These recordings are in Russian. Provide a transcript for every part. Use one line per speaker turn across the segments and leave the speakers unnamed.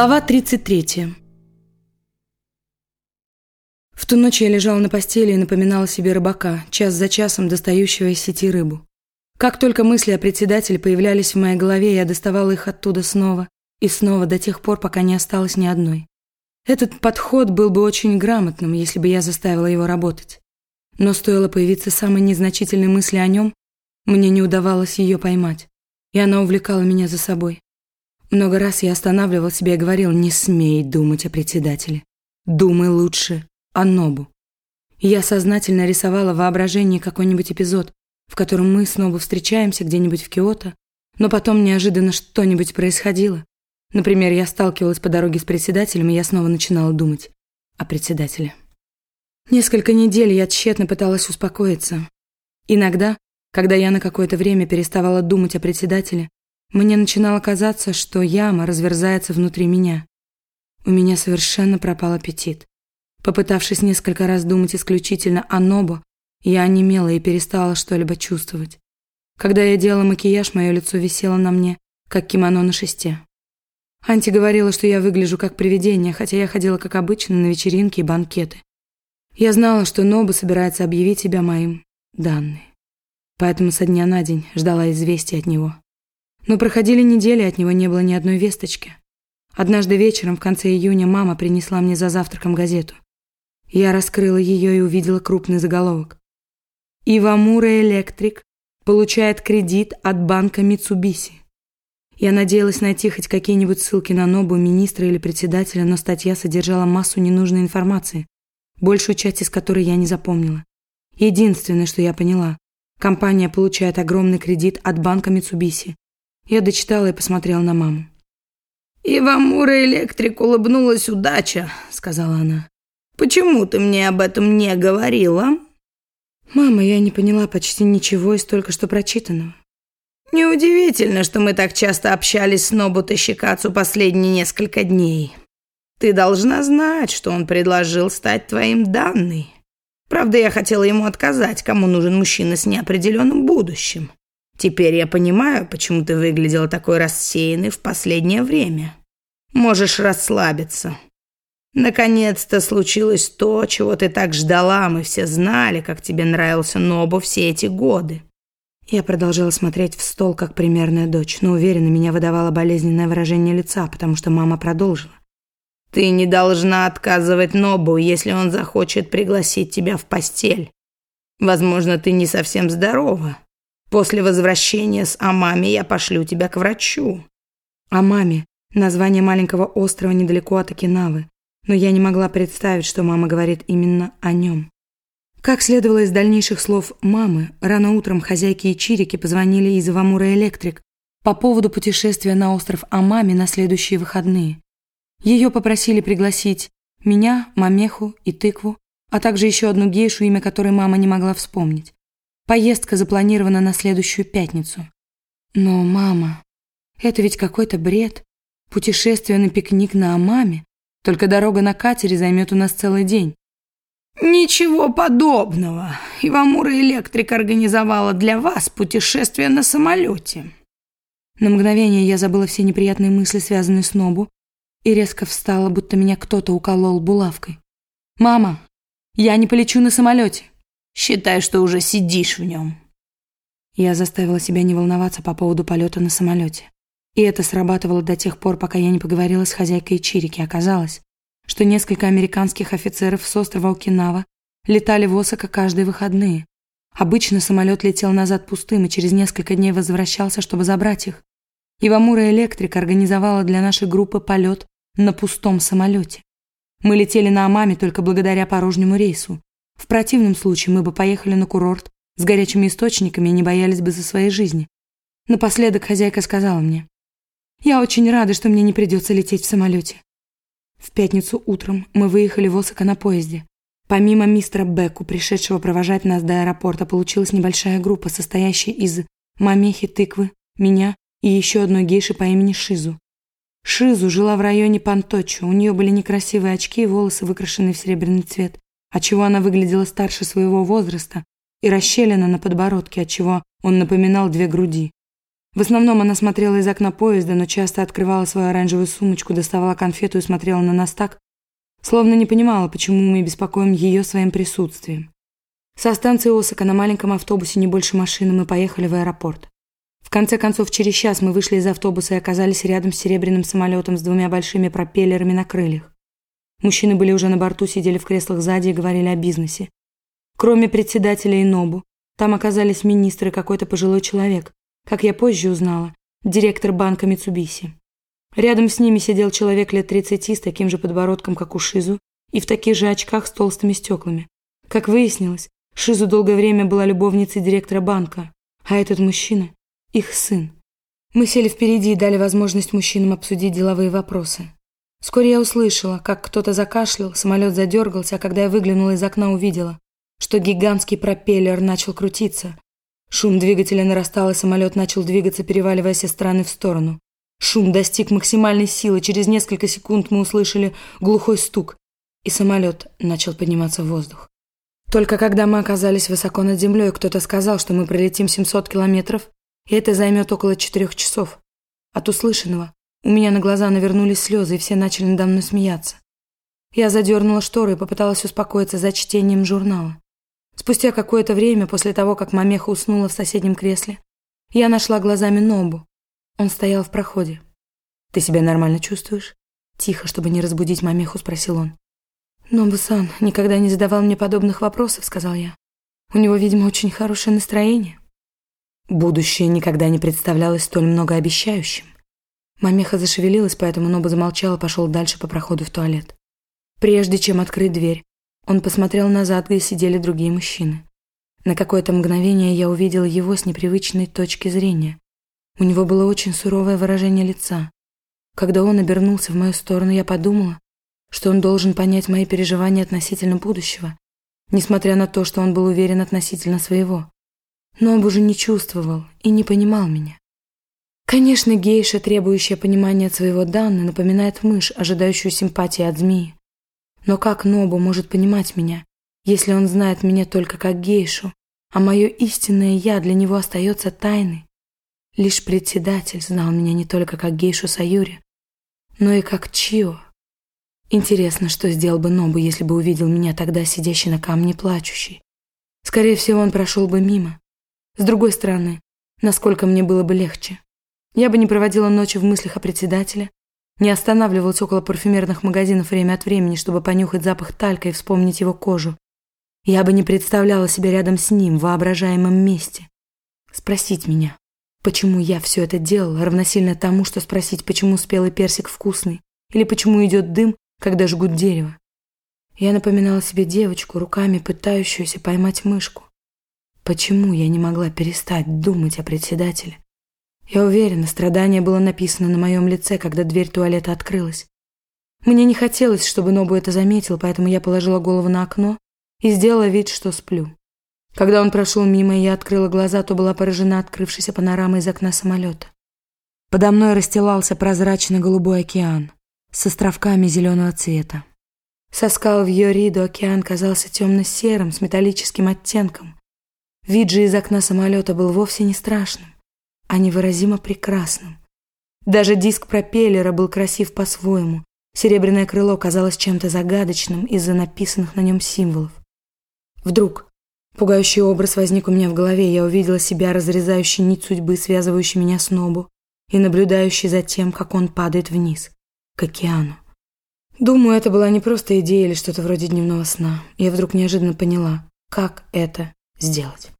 Глава 33 В ту ночь я лежала на постели и напоминала себе рыбака, час за часом достающего из сети рыбу. Как только мысли о председателе появлялись в моей голове, я доставала их оттуда снова и снова до тех пор, пока не осталось ни одной. Этот подход был бы очень грамотным, если бы я заставила его работать. Но стоило появиться самой незначительной мысли о нем, мне не удавалось ее поймать, и она увлекала меня за собой. Много раз я останавливал себя и говорил, не смей думать о председателе. Думай лучше о Нобу. Я сознательно рисовала в воображении какой-нибудь эпизод, в котором мы снова встречаемся где-нибудь в Киото, но потом неожиданно что-нибудь происходило. Например, я сталкивалась по дороге с председателем, и я снова начинала думать о председателе. Несколько недель я тщетно пыталась успокоиться. Иногда, когда я на какое-то время переставала думать о председателе, мне начинало казаться, что яма разверзается внутри меня. У меня совершенно пропал аппетит. Попытавшись несколько раз думать исключительно о Нобо, я онемела и перестала что-либо чувствовать. Когда я делала макияж, мое лицо висело на мне, как кимоно на шесте. Анти говорила, что я выгляжу как привидение, хотя я ходила как обычно на вечеринки и банкеты. Я знала, что Нобо собирается объявить себя моим данные. Поэтому со дня на день ждала известия от него. Но проходили недели, от него не было ни одной весточки. Однажды вечером в конце июня мама принесла мне за завтраком газету. Я раскрыла ее и увидела крупный заголовок. Ивамура Электрик получает кредит от банка Митсубиси. Я надеялась найти хоть какие-нибудь ссылки на Нобу, министра или председателя, но статья содержала массу ненужной информации, большую часть из которой я не запомнила. Единственное, что я поняла, компания получает огромный кредит от банка Митсубиси, я дочитала и посмотрела на маму. «Ивамура Электрик улыбнулась удача», — сказала она. «Почему ты мне об этом не говорила?» «Мама, я не поняла почти ничего из только что прочитанного». «Неудивительно, что мы так часто общались с Нобу Тащикацу последние несколько дней. Ты должна знать, что он предложил стать твоим данной. Правда, я хотела ему отказать, кому нужен мужчина с неопределенным будущим. Теперь я понимаю, почему ты выглядела такой рассеянной в последнее время. Можешь расслабиться. Наконец-то случилось то, чего ты так ждала. Мы все знали, как тебе нравился Нобу все эти годы. Я продолжала смотреть в стол, как примерная дочь, но уверенно меня выдавало болезненное выражение лица, потому что мама продолжила. Ты не должна отказывать Нобу, если он захочет пригласить тебя в постель. Возможно, ты не совсем здорова. После возвращения с Амами я пошлю тебя к врачу». Амами – название маленького острова недалеко от Окинавы, но я не могла представить, что мама говорит именно о нем. Как следовало из дальнейших слов мамы, рано утром хозяйки и Чирики позвонили из Ивамура Электрик по поводу путешествия на остров Амами на следующие выходные. Ее попросили пригласить меня, Мамеху и Тыкву, а также еще одну гейшу, имя которой мама не могла вспомнить. Поездка запланирована на следующую пятницу. Но, мама, это ведь какой-то бред. Путешествие на пикник на Амаме. Только дорога на катере займет у нас целый день. Ничего подобного. Ивамура Электрик организовала для вас путешествие на самолете. На мгновение я забыла все неприятные мысли, связанные с Нобу, и резко встала, будто меня кто-то уколол булавкой. «Мама, я не полечу на самолете. Считай, что уже сидишь в нем. Я заставила себя не волноваться по поводу полета на самолете. И это срабатывало до тех пор, пока я не поговорила с хозяйкой Чирики. Оказалось, что несколько американских офицеров с острова Окинава летали в Осака каждые выходные. Обычно самолет летел назад пустым и через несколько дней возвращался, чтобы забрать их. Ивамура Электрик организовала для нашей группы полет на пустом самолете. Мы летели на Амаме только благодаря порожнему рейсу. В противном случае мы бы поехали на курорт с горячими источниками и не боялись бы за свои жизни. Напоследок хозяйка сказала мне, «Я очень рада, что мне не придется лететь в самолете». В пятницу утром мы выехали в Осака на поезде. Помимо мистера Беку, пришедшего провожать нас до аэропорта, получилась небольшая группа, состоящая из мамехи тыквы, меня и еще одной гейши по имени Шизу. Шизу жила в районе Панточчо, у нее были некрасивые очки и волосы, выкрашенные в серебряный цвет отчего она выглядела старше своего возраста, и расщелина на подбородке, отчего он напоминал две груди. В основном она смотрела из окна поезда, но часто открывала свою оранжевую сумочку, доставала конфету и смотрела на нас так, словно не понимала, почему мы беспокоим ее своим присутствием. Со станции Осака на маленьком автобусе не больше машины мы поехали в аэропорт. В конце концов, через час мы вышли из автобуса и оказались рядом с серебряным самолетом с двумя большими пропеллерами на крыльях. Мужчины были уже на борту, сидели в креслах сзади и говорили о бизнесе. Кроме председателя и Нобу, там оказались министры и какой-то пожилой человек, как я позже узнала, директор банка Митсубиси. Рядом с ними сидел человек лет 30 с таким же подбородком, как у Шизу, и в таких же очках с толстыми стеклами. Как выяснилось, Шизу долгое время была любовницей директора банка, а этот мужчина – их сын. Мы сели впереди и дали возможность мужчинам обсудить деловые вопросы. Вскоре я услышала, как кто-то закашлял, самолет задергался, а когда я выглянула из окна, увидела, что гигантский пропеллер начал крутиться. Шум двигателя нарастал, и самолет начал двигаться, переваливаясь из стороны в сторону. Шум достиг максимальной силы, через несколько секунд мы услышали глухой стук, и самолет начал подниматься в воздух. Только когда мы оказались высоко над землей, кто-то сказал, что мы пролетим 700 километров, и это займет около четырех часов. От услышанного у меня на глаза навернулись слезы, и все начали надо мной смеяться. Я задернула шторы и попыталась успокоиться за чтением журнала. Спустя какое-то время, после того, как мамеха уснула в соседнем кресле, я нашла глазами Нобу. Он стоял в проходе. «Ты себя нормально чувствуешь?» Тихо, чтобы не разбудить мамеху, спросил он. «Нобу-сан никогда не задавал мне подобных вопросов», — сказал я. «У него, видимо, очень хорошее настроение». Будущее никогда не представлялось столь многообещающим. Мамеха зашевелилась, поэтому Ноба замолчал и пошел дальше по проходу в туалет. Прежде чем открыть дверь, он посмотрел назад, где сидели другие мужчины. На какое-то мгновение я увидела его с непривычной точки зрения. У него было очень суровое выражение лица. Когда он обернулся в мою сторону, я подумала, что он должен понять мои переживания относительно будущего, несмотря на то, что он был уверен относительно своего. Но он уже не чувствовал и не понимал меня. Конечно, гейша, требующая понимания своего Данны, напоминает мышь, ожидающую симпатии от змеи. Но как Нобу может понимать меня, если он знает меня только как гейшу, а мое истинное «я» для него остается тайной? Лишь председатель знал меня не только как гейшу Саюри, но и как Чио. Интересно, что сделал бы Нобу, если бы увидел меня тогда, сидящей на камне плачущей. Скорее всего, он прошел бы мимо. С другой стороны, насколько мне было бы легче. Я бы не проводила ночи в мыслях о председателе, не останавливалась около парфюмерных магазинов время от времени, чтобы понюхать запах талька и вспомнить его кожу. Я бы не представляла себя рядом с ним в воображаемом месте. Спросить меня, почему я все это делала, равносильно тому, что спросить, почему спелый персик вкусный, или почему идет дым, когда жгут дерево. Я напоминала себе девочку, руками пытающуюся поймать мышку. Почему я не могла перестать думать о председателе? Я уверена, страдание было написано на моем лице, когда дверь туалета открылась. Мне не хотелось, чтобы Нобу это заметил, поэтому я положила голову на окно и сделала вид, что сплю. Когда он прошел мимо, и я открыла глаза, то была поражена открывшейся панорамой из окна самолета. Подо мной расстилался прозрачно-голубой океан с островками зеленого цвета. Со скал в Йориду океан казался темно-серым с металлическим оттенком. Вид же из окна самолета был вовсе не страшным а невыразимо прекрасным. Даже диск пропеллера был красив по-своему. Серебряное крыло казалось чем-то загадочным из-за написанных на нем символов. Вдруг пугающий образ возник у меня в голове, я увидела себя разрезающей нить судьбы, связывающей меня с Нобу, и наблюдающей за тем, как он падает вниз, к океану. Думаю, это была не просто идея или что-то вроде дневного сна. Я вдруг неожиданно поняла, как это сделать.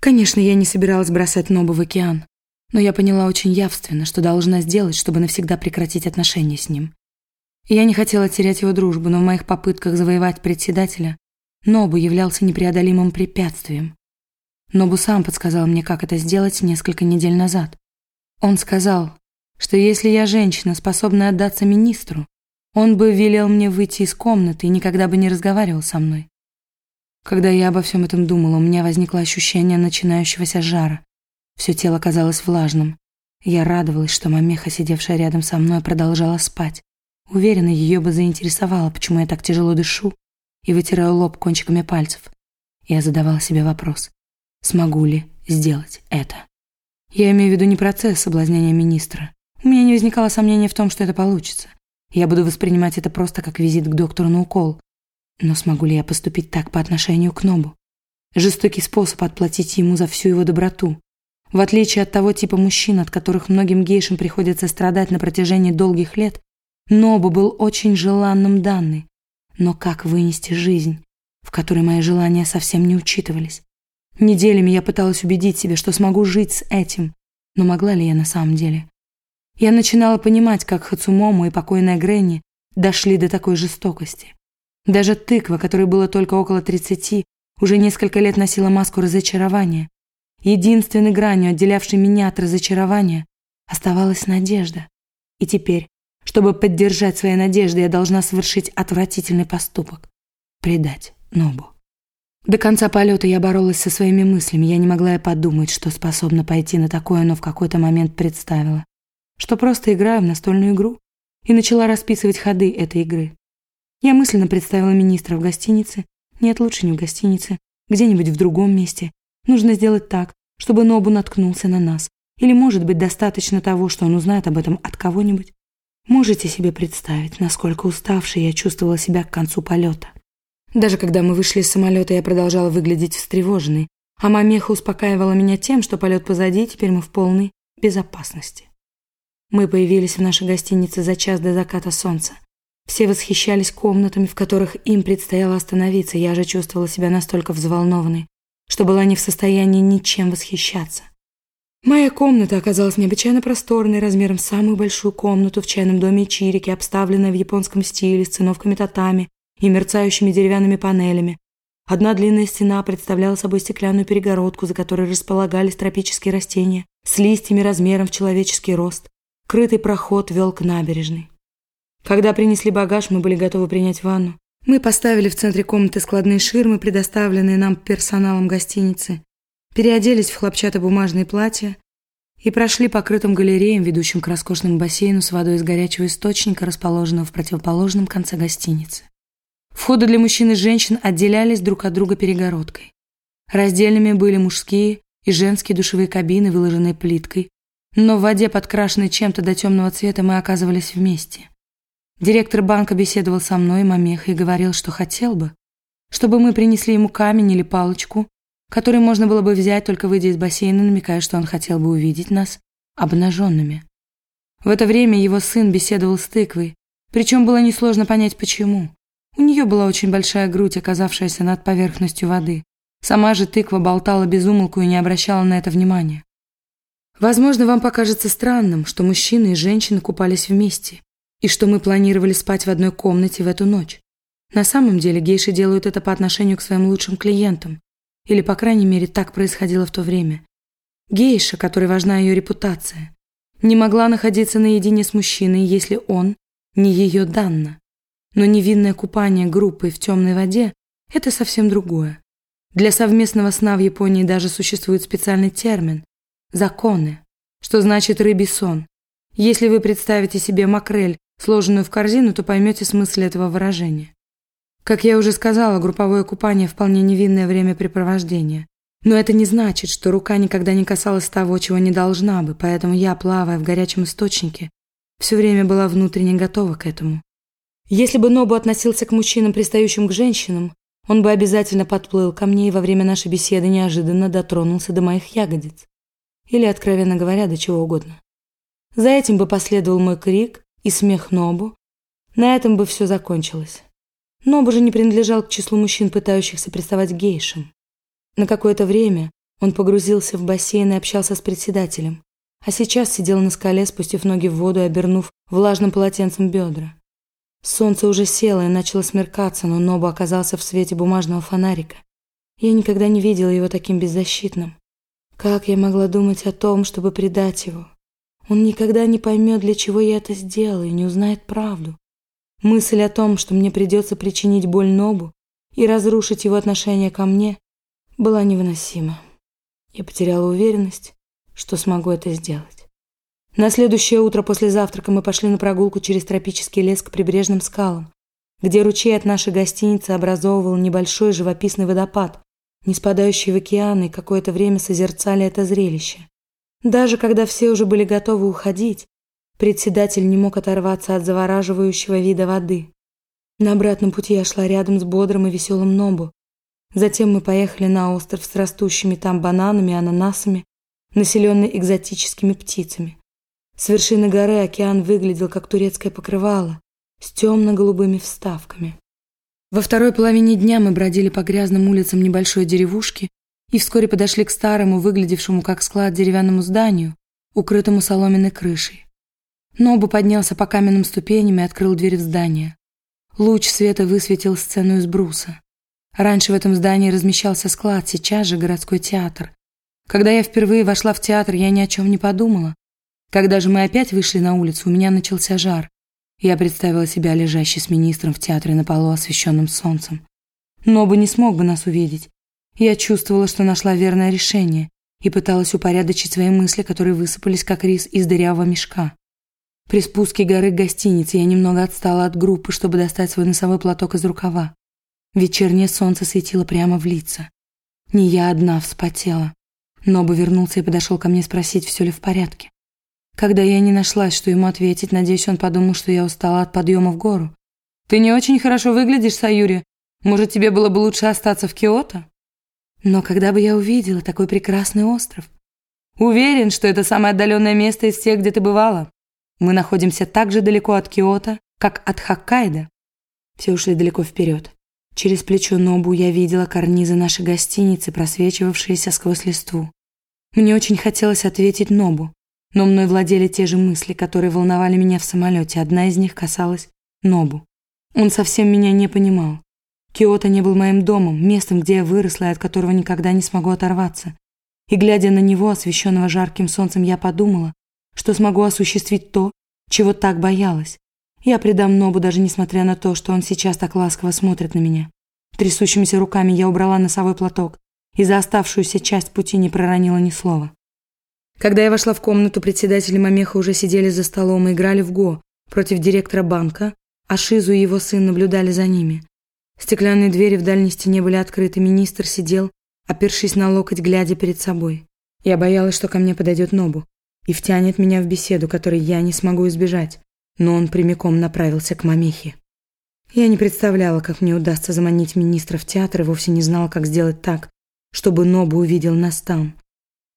Конечно, я не собиралась бросать Нобу в океан. Но я поняла очень явственно, что должна сделать, чтобы навсегда прекратить отношения с ним. я не хотела терять его дружбу, но в моих попытках завоевать председателя Нобу являлся непреодолимым препятствием. Нобу сам подсказал мне, как это сделать несколько недель назад. Он сказал, что если я женщина, способная отдаться министру, он бы велел мне выйти из комнаты и никогда бы не разговаривал со мной. Когда я обо всем этом думала, у меня возникло ощущение начинающегося жара. Все тело казалось влажным. Я радовалась, что мамеха, сидевшая рядом со мной, продолжала спать. Уверена, ее бы заинтересовало, почему я так тяжело дышу и вытираю лоб кончиками пальцев. Я задавала себе вопрос. смогу ли сделать это. Я имею в виду не процесс соблазнения министра. У меня не возникало сомнения в том, что это получится. Я буду воспринимать это просто как визит к доктору на укол. Но смогу ли я поступить так по отношению к Нобу? Жестокий способ отплатить ему за всю его доброту. В отличие от того типа мужчин, от которых многим гейшам приходится страдать на протяжении долгих лет, Нобу был очень желанным данной. Но как вынести жизнь, в которой мои желания совсем не учитывались? Неделями я пыталась убедить себя, что смогу жить с этим, но могла ли я на самом деле? Я начинала понимать, как Хацумому и покойная Гренни дошли до такой жестокости. Даже тыква, которой было только около тридцати, уже несколько лет носила маску разочарования. Единственной гранью, отделявшей меня от разочарования, оставалась надежда. И теперь, чтобы поддержать свои надежды, я должна совершить отвратительный поступок – предать Нобу. До конца полета я боролась со своими мыслями. Я не могла и подумать, что способна пойти на такое, но в какой-то момент представила, что просто играю в настольную игру и начала расписывать ходы этой игры. Я мысленно представила министра в гостинице, нет, лучше не в гостинице, где-нибудь в другом месте. Нужно сделать так, чтобы Нобу наткнулся на нас. Или, может быть, достаточно того, что он узнает об этом от кого-нибудь. Можете себе представить, насколько уставшей я чувствовала себя к концу полета. Даже когда мы вышли из самолета, я продолжала выглядеть встревоженной, а мамеха успокаивала меня тем, что полет позади, и теперь мы в полной безопасности. Мы появились в нашей гостинице за час до заката солнца. Все восхищались комнатами, в которых им предстояло остановиться. Я же чувствовала себя настолько взволнованной, что была не в состоянии ничем восхищаться. Моя комната оказалась необычайно просторной, размером с самую большую комнату в чайном доме Чирики, обставленная в японском стиле, с циновками татами и мерцающими деревянными панелями. Одна длинная стена представляла собой стеклянную перегородку, за которой располагались тропические растения с листьями размером в человеческий рост. Крытый проход вел к набережной. Когда принесли багаж, мы были готовы принять ванну. Мы поставили в центре комнаты складные ширмы, предоставленные нам персоналом гостиницы, переоделись в хлопчатобумажные платья и прошли по крытым галереям, ведущим к роскошному бассейну с водой из горячего источника, расположенного в противоположном конце гостиницы. Входы для мужчин и женщин отделялись друг от друга перегородкой. Раздельными были мужские и женские душевые кабины, выложенные плиткой, но в воде, подкрашенной чем-то до темного цвета, мы оказывались вместе. Директор банка беседовал со мной, мамехой, и говорил, что хотел бы, чтобы мы принесли ему камень или палочку, который можно было бы взять, только выйдя из бассейна, намекая, что он хотел бы увидеть нас обнаженными. В это время его сын беседовал с тыквой, причем было несложно понять, почему. У нее была очень большая грудь, оказавшаяся над поверхностью воды. Сама же тыква болтала без умолку и не обращала на это внимания. Возможно, вам покажется странным, что мужчины и женщины купались вместе, и что мы планировали спать в одной комнате в эту ночь. На самом деле гейши делают это по отношению к своим лучшим клиентам, или, по крайней мере, так происходило в то время. Гейша, которой важна ее репутация, не могла находиться наедине с мужчиной, если он не ее данна. Но невинное купание группой в темной воде – это совсем другое. Для совместного сна в Японии даже существует специальный термин – законы, что значит рыбий сон. Если вы представите себе макрель сложенную в корзину, то поймете смысл этого выражения. Как я уже сказала, групповое купание – вполне невинное времяпрепровождение. Но это не значит, что рука никогда не касалась того, чего не должна бы, поэтому я, плавая в горячем источнике, все время была внутренне готова к этому. Если бы Нобу относился к мужчинам, пристающим к женщинам, он бы обязательно подплыл ко мне и во время нашей беседы неожиданно дотронулся до моих ягодиц. Или, откровенно говоря, до чего угодно. За этим бы последовал мой крик, и смех Нобу. На этом бы все закончилось. Нобу же не принадлежал к числу мужчин, пытающихся приставать к гейшам. На какое-то время он погрузился в бассейн и общался с председателем, а сейчас сидел на скале, спустив ноги в воду и обернув влажным полотенцем бедра. Солнце уже село и начало смеркаться, но Нобу оказался в свете бумажного фонарика. Я никогда не видела его таким беззащитным. Как я могла думать о том, чтобы предать его? Он никогда не поймет, для чего я это сделала, и не узнает правду. Мысль о том, что мне придется причинить боль Нобу и разрушить его отношение ко мне, была невыносима. Я потеряла уверенность, что смогу это сделать. На следующее утро после завтрака мы пошли на прогулку через тропический лес к прибрежным скалам, где ручей от нашей гостиницы образовывал небольшой живописный водопад, не спадающие в океан, и какое-то время созерцали это зрелище. Даже когда все уже были готовы уходить, председатель не мог оторваться от завораживающего вида воды. На обратном пути я шла рядом с бодрым и веселым Нобу. Затем мы поехали на остров с растущими там бананами и ананасами, населенный экзотическими птицами. С вершины горы океан выглядел как турецкое покрывало с темно-голубыми вставками. Во второй половине дня мы бродили по грязным улицам небольшой деревушки и вскоре подошли к старому, выглядевшему как склад деревянному зданию, укрытому соломенной крышей. Нобу поднялся по каменным ступеням и открыл дверь в здание. Луч света высветил сцену из бруса. Раньше в этом здании размещался склад, сейчас же городской театр. Когда я впервые вошла в театр, я ни о чем не подумала. Когда же мы опять вышли на улицу, у меня начался жар. Я представила себя лежащей с министром в театре на полу, освещенном солнцем. Нобу не смог бы нас увидеть. Я чувствовала, что нашла верное решение и пыталась упорядочить свои мысли, которые высыпались как рис из дырявого мешка. При спуске горы к гостинице я немного отстала от группы, чтобы достать свой носовой платок из рукава. Вечернее солнце светило прямо в лица. Не я одна вспотела. Нобу вернулся и подошел ко мне спросить, все ли в порядке. Когда я не нашлась, что ему ответить, надеюсь, он подумал, что я устала от подъема в гору. «Ты не очень хорошо выглядишь, Саюри. Может, тебе было бы лучше остаться в Киото?» Но когда бы я увидела такой прекрасный остров? Уверен, что это самое отдаленное место из всех, где ты бывала. Мы находимся так же далеко от Киото, как от Хоккайдо. Все ушли далеко вперед. Через плечо Нобу я видела карнизы нашей гостиницы, просвечивавшиеся сквозь листву. Мне очень хотелось ответить Нобу, но мной владели те же мысли, которые волновали меня в самолете. Одна из них касалась Нобу. Он совсем меня не понимал. Киото не был моим домом, местом, где я выросла и от которого никогда не смогу оторваться. И глядя на него, освещенного жарким солнцем, я подумала, что смогу осуществить то, чего так боялась. Я предам Нобу, даже несмотря на то, что он сейчас так ласково смотрит на меня. Трясущимися руками я убрала носовой платок и за оставшуюся часть пути не проронила ни слова. Когда я вошла в комнату, председатель и Мамеха уже сидели за столом и играли в го против директора банка, а Шизу и его сын наблюдали за ними. Стеклянные двери в дальней стене были открыты, министр сидел, опершись на локоть, глядя перед собой. Я боялась, что ко мне подойдет Нобу и втянет меня в беседу, которой я не смогу избежать, но он прямиком направился к Мамехе. Я не представляла, как мне удастся заманить министра в театр и вовсе не знала, как сделать так, чтобы Нобу увидел нас там.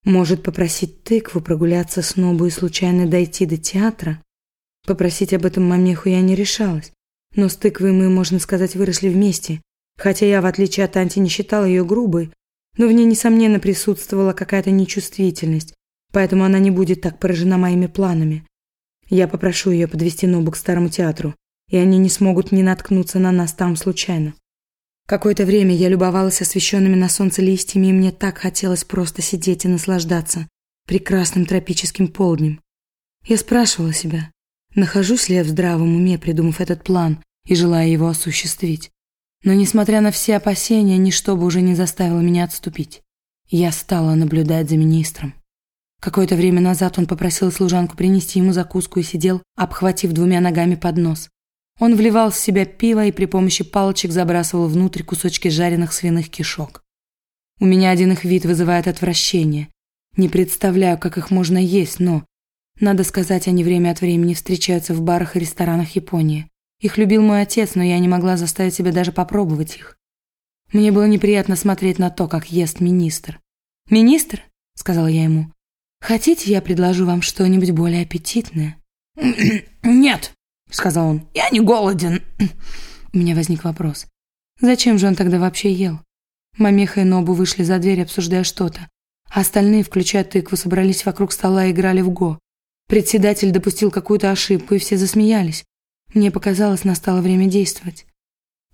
Может, попросить тыкву прогуляться с Нобу и случайно дойти до театра? Попросить об этом мамеху я не решалась. Но с тыквой мы, можно сказать, выросли вместе. Хотя я, в отличие от Анти, не считала ее грубой, но в ней, несомненно, присутствовала какая-то нечувствительность, поэтому она не будет так поражена моими планами. Я попрошу ее подвести Нобу к старому театру, и они не смогут не наткнуться на нас там случайно. Какое-то время я любовалась освещенными на солнце листьями, и мне так хотелось просто сидеть и наслаждаться прекрасным тропическим полднем. Я спрашивала себя, нахожусь ли я в здравом уме, придумав этот план и желая его осуществить. Но, несмотря на все опасения, ничто бы уже не заставило меня отступить. Я стала наблюдать за министром. Какое-то время назад он попросил служанку принести ему закуску и сидел, обхватив двумя ногами поднос. Он вливал в себя пиво и при помощи палочек забрасывал внутрь кусочки жареных свиных кишок. У меня один их вид вызывает отвращение. Не представляю, как их можно есть, но, надо сказать, они время от времени встречаются в барах и ресторанах Японии. Их любил мой отец, но я не могла заставить себя даже попробовать их. Мне было неприятно смотреть на то, как ест министр. «Министр?» – сказала я ему. «Хотите, я предложу вам что-нибудь более аппетитное?»
«Нет!» — сказал он. «Я не голоден».
У меня возник вопрос. Зачем же он тогда вообще ел? Мамеха и Нобу вышли за дверь, обсуждая что-то. А остальные, включая тыкву, собрались вокруг стола и играли в го. Председатель допустил какую-то ошибку, и все засмеялись. Мне показалось, настало время действовать.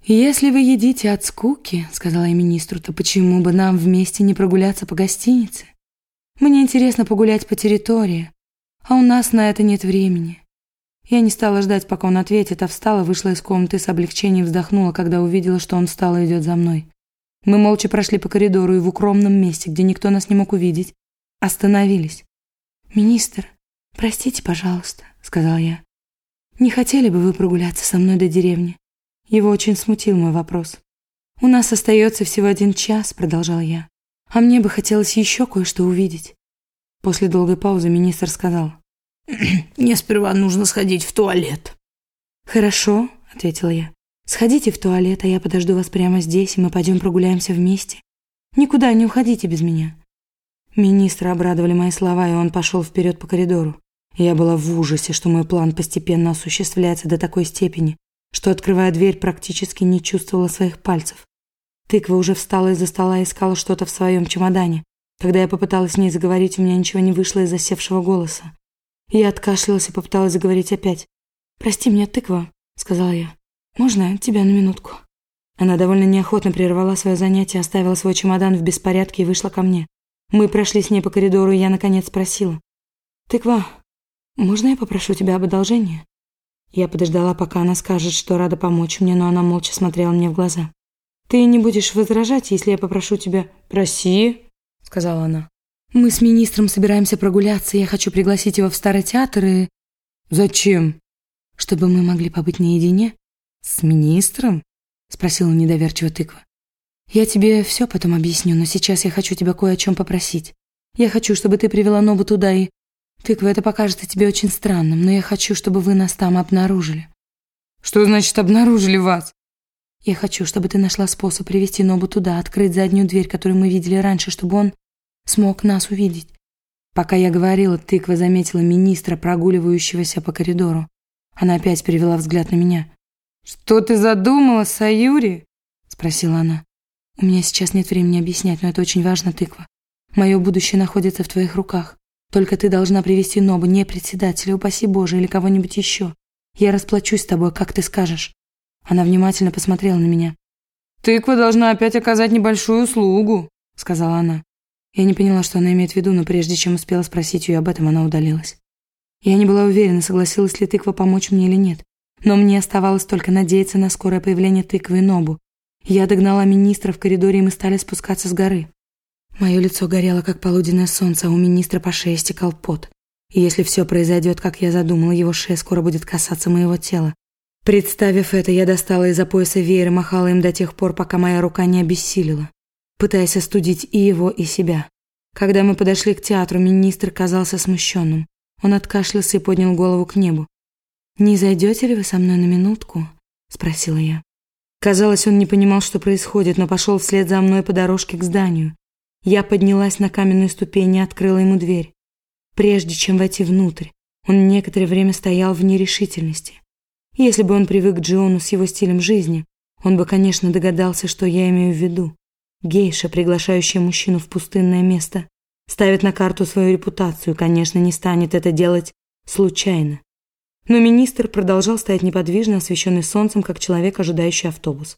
«Если вы едите от скуки, — сказала я министру, — то почему бы нам вместе не прогуляться по гостинице? Мне интересно погулять по территории, а у нас на это нет времени. Я не стала ждать, пока он ответит, а встала, вышла из комнаты с облегчением вздохнула, когда увидела, что он встал и идет за мной. Мы молча прошли по коридору и в укромном месте, где никто нас не мог увидеть, остановились. «Министр, простите, пожалуйста», — сказал я. «Не хотели бы вы прогуляться со мной до деревни?» Его очень смутил мой вопрос. «У нас остается всего один час», — продолжал я. «А мне бы хотелось еще кое-что увидеть». После долгой паузы министр сказал.
«Мне сперва нужно сходить в туалет».
«Хорошо», — ответила я. «Сходите в туалет, а я подожду вас прямо здесь, и мы пойдем прогуляемся вместе. Никуда не уходите без меня». Министра обрадовали мои слова, и он пошел вперед по коридору. Я была в ужасе, что мой план постепенно осуществляется до такой степени, что, открывая дверь, практически не чувствовала своих пальцев. Тыква уже встала из-за стола и искала что-то в своем чемодане. Когда я попыталась с ней заговорить, у меня ничего не вышло из-за севшего голоса. Я откашлялась и попыталась заговорить опять. «Прости меня, тыква», — сказала я. «Можно тебя на минутку?» Она довольно неохотно прервала свое занятие, оставила свой чемодан в беспорядке и вышла ко мне. Мы прошли с ней по коридору, и я, наконец, спросила. «Тыква, можно я попрошу тебя об одолжении?» Я подождала, пока она скажет, что рада помочь мне, но она молча смотрела мне в глаза. «Ты не будешь возражать, если я попрошу тебя...» «Проси», — сказала она. «Мы с министром собираемся прогуляться, я хочу пригласить его в старый театр и...» «Зачем?» «Чтобы мы могли побыть наедине». «С министром?» — спросила недоверчиво тыква. «Я тебе все потом объясню, но сейчас я хочу тебя кое о чем попросить. Я хочу, чтобы ты привела Нобу туда и... Тыква, это покажется тебе очень странным, но я хочу, чтобы вы нас там обнаружили». «Что значит обнаружили вас?» «Я хочу, чтобы ты нашла способ привести Нобу туда, открыть заднюю дверь, которую мы видели раньше, чтобы он смог нас увидеть». Пока я говорила, тыква заметила министра, прогуливающегося по коридору. Она опять перевела взгляд на меня. «Что ты задумала, Саюри?» – спросила она. «У меня сейчас нет времени объяснять, но это очень важно, тыква. Мое будущее находится в твоих руках. Только ты должна привести Нобу, не председателя, упаси Боже, или кого-нибудь еще. Я расплачусь с тобой, как ты скажешь». Она внимательно посмотрела на меня. «Тыква должна опять оказать небольшую услугу», – сказала она. Я не поняла, что она имеет в виду, но прежде чем успела спросить ее об этом, она удалилась. Я не была уверена, согласилась ли тыква помочь мне или нет. Но мне оставалось только надеяться на скорое появление тыквы и Нобу. Я догнала министра в коридоре, и мы стали спускаться с горы. Мое лицо горело, как полуденное солнце, а у министра по шее стекал пот. И если все произойдет, как я задумала, его шея скоро будет касаться моего тела. Представив это, я достала из-за пояса веер и махала им до тех пор, пока моя рука не обессилила, пытаясь остудить и его, и себя. Когда мы подошли к театру, министр казался смущенным. Он откашлялся и поднял голову к небу. «Не зайдете ли вы со мной на минутку?» – спросила я. Казалось, он не понимал, что происходит, но пошел вслед за мной по дорожке к зданию. Я поднялась на каменную ступень и открыла ему дверь. Прежде чем войти внутрь, он некоторое время стоял в нерешительности. Если бы он привык к Джиону с его стилем жизни, он бы, конечно, догадался, что я имею в виду. Гейша, приглашающая мужчину в пустынное место, ставит на карту свою репутацию, конечно, не станет это делать случайно. Но министр продолжал стоять неподвижно, освещенный солнцем, как человек, ожидающий автобус.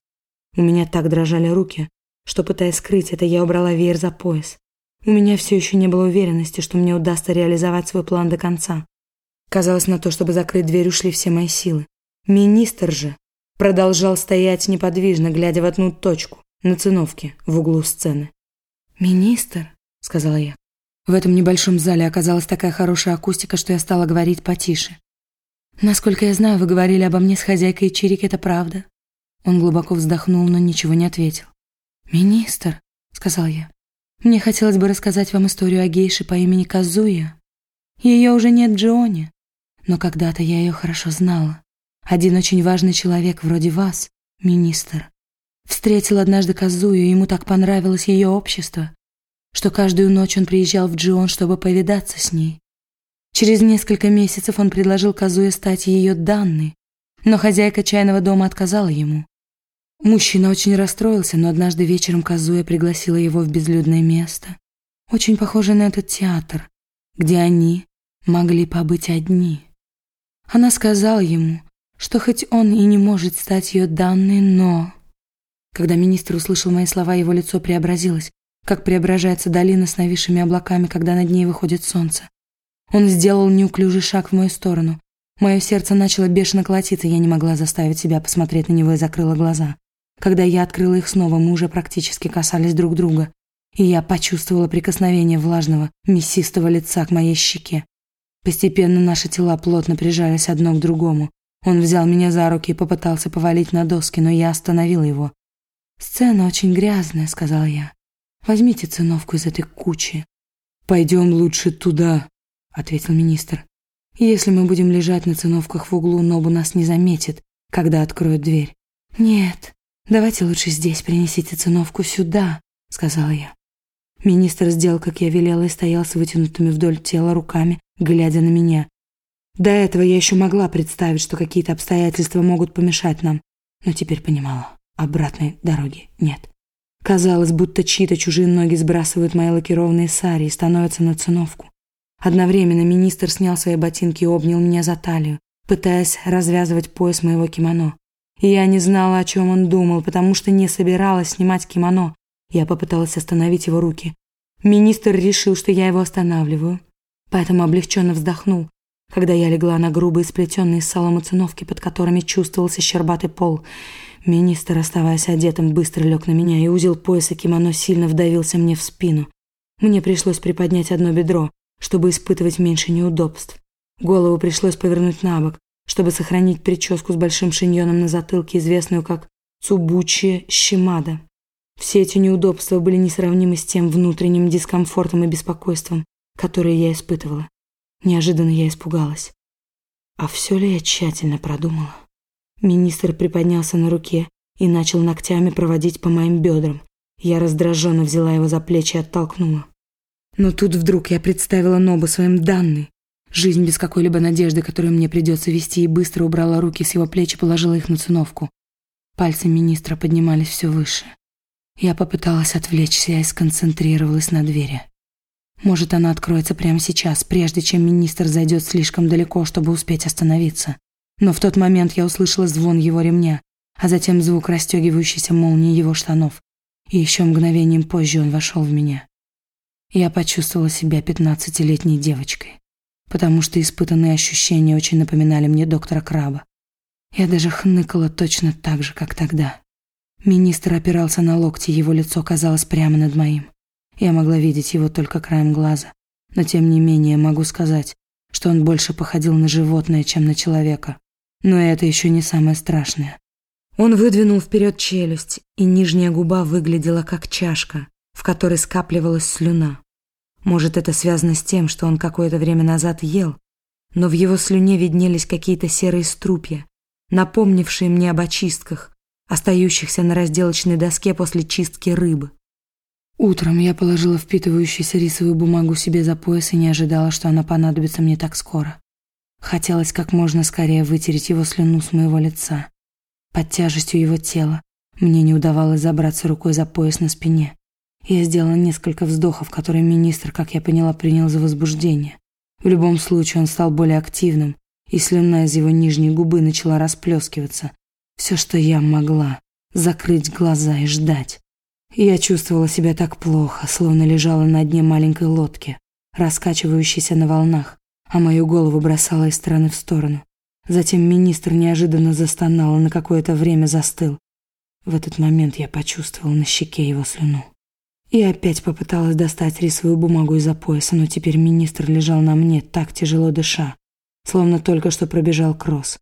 У меня так дрожали руки, что, пытаясь скрыть это, я убрала веер за пояс. У меня все еще не было уверенности, что мне удастся реализовать свой план до конца. Казалось, на то, чтобы закрыть дверь, ушли все мои силы. Министр же продолжал стоять неподвижно, глядя в одну точку, на циновке, в углу сцены. «Министр», — сказала я. В этом небольшом зале оказалась такая хорошая акустика, что я стала говорить потише. «Насколько я знаю, вы говорили обо мне с хозяйкой Чирик, это правда?» Он глубоко вздохнул, но ничего не ответил. «Министр», — сказал я, — «мне хотелось бы рассказать вам историю о гейше по имени Казуя. Ее уже нет в Джоне, но когда-то я ее хорошо знала. Один очень важный человек вроде вас, министр, встретил однажды Казую, и ему так понравилось ее общество, что каждую ночь он приезжал в Джион, чтобы повидаться с ней. Через несколько месяцев он предложил Казуе стать ее данной, но хозяйка чайного дома отказала ему. Мужчина очень расстроился, но однажды вечером Казуя пригласила его в безлюдное место, очень похожее на этот театр, где они могли побыть одни. Она сказала ему, что хоть он и не может стать ее данной, но... Когда министр услышал мои слова, его лицо преобразилось, как преображается долина с нависшими облаками, когда над ней выходит солнце. Он сделал неуклюжий шаг в мою сторону. Мое сердце начало бешено колотиться, я не могла заставить себя посмотреть на него и закрыла глаза. Когда я открыла их снова, мы уже практически касались друг друга, и я почувствовала прикосновение влажного, мясистого лица к моей щеке. Постепенно наши тела плотно прижались одно к другому. Он взял меня за руки и попытался повалить на доски, но я остановила его. «Сцена очень грязная», — сказал я. «Возьмите циновку из этой кучи».
«Пойдем лучше туда», — ответил министр.
«Если мы будем лежать на циновках в углу, Нобу нас не заметит, когда откроют дверь». «Нет, давайте лучше здесь принесите циновку сюда», — сказала я. Министр сделал, как я велела, и стоял с вытянутыми вдоль тела руками, глядя на меня. До этого я еще могла представить, что какие-то обстоятельства могут помешать нам, но теперь понимала, обратной дороги нет. Казалось, будто чьи-то чужие ноги сбрасывают мои лакированные сари и становятся на циновку. Одновременно министр снял свои ботинки и обнял меня за талию, пытаясь развязывать пояс моего кимоно. И я не знала, о чем он думал, потому что не собиралась снимать кимоно. Я попыталась остановить его руки. Министр решил, что я его останавливаю, поэтому облегченно вздохнул, когда я легла на грубые сплетенные из соломы циновки, под которыми чувствовался щербатый пол. Министр, оставаясь одетым, быстро лег на меня, и узел пояса кимоно сильно вдавился мне в спину. Мне пришлось приподнять одно бедро, чтобы испытывать меньше неудобств. Голову пришлось повернуть на бок, чтобы сохранить прическу с большим шиньоном на затылке, известную как Цубучи Щемада. Все эти неудобства были несравнимы с тем внутренним дискомфортом и беспокойством, которые я испытывала. Неожиданно я испугалась. А все ли я тщательно продумала? Министр приподнялся на руке и начал ногтями проводить по моим бедрам. Я раздраженно взяла его за плечи и оттолкнула. Но тут вдруг я представила Нобу своим данной. Жизнь без какой-либо надежды, которую мне придется вести, и быстро убрала руки с его плеч и положила их на циновку. Пальцы министра поднимались все выше. Я попыталась отвлечься и сконцентрировалась на двери. Может, она откроется прямо сейчас, прежде чем министр зайдет слишком далеко, чтобы успеть остановиться. Но в тот момент я услышала звон его ремня, а затем звук расстегивающейся молнии его штанов. И еще мгновением позже он вошел в меня. Я почувствовала себя пятнадцатилетней девочкой, потому что испытанные ощущения очень напоминали мне доктора Краба. Я даже хныкала точно так же, как тогда. Министр опирался на локти, его лицо казалось прямо над моим. Я могла видеть его только краем глаза, но тем не менее могу сказать, что он больше походил на животное, чем на человека. Но это еще не самое страшное. Он выдвинул вперед челюсть, и нижняя губа выглядела как чашка, в которой скапливалась слюна. Может, это связано с тем, что он какое-то время назад ел, но в его слюне виднелись какие-то серые струпья, напомнившие мне об очистках, остающихся на разделочной доске после чистки рыбы. Утром я положила впитывающуюся рисовую бумагу себе за пояс и не ожидала, что она понадобится мне так скоро. Хотелось как можно скорее вытереть его слюну с моего лица. Под тяжестью его тела мне не удавалось забраться рукой за пояс на спине. Я сделала несколько вздохов, которые министр, как я поняла, принял за возбуждение. В любом случае он стал более активным, и слюна из его нижней губы начала расплескиваться. Все, что я могла, закрыть глаза и ждать. Я чувствовала себя так плохо, словно лежала на дне маленькой лодки, раскачивающейся на волнах, а мою голову бросала из стороны в сторону. Затем министр неожиданно застонал и на какое-то время застыл. В этот момент я почувствовала на щеке его слюну. И опять попыталась достать рисовую бумагу из-за пояса, но теперь министр лежал на мне, так тяжело дыша, словно только что пробежал кросс.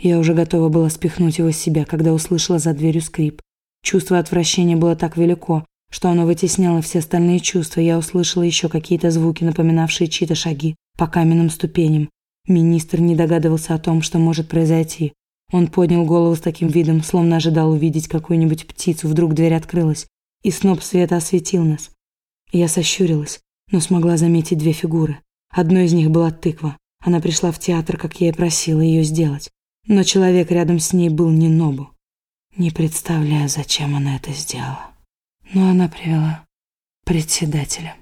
Я уже готова была спихнуть его с себя, когда услышала за дверью скрип. Чувство отвращения было так велико, что оно вытесняло все остальные чувства. Я услышала еще какие-то звуки, напоминавшие чьи-то шаги по каменным ступеням. Министр не догадывался о том, что может произойти. Он поднял голову с таким видом, словно ожидал увидеть какую-нибудь птицу. Вдруг дверь открылась, и сноп света осветил нас. Я сощурилась, но смогла заметить две фигуры. Одной из них была тыква. Она пришла в театр, как я и просила ее сделать. Но человек рядом с ней был не Нобу. Не представляю, зачем она это сделала. Но она привела председателя.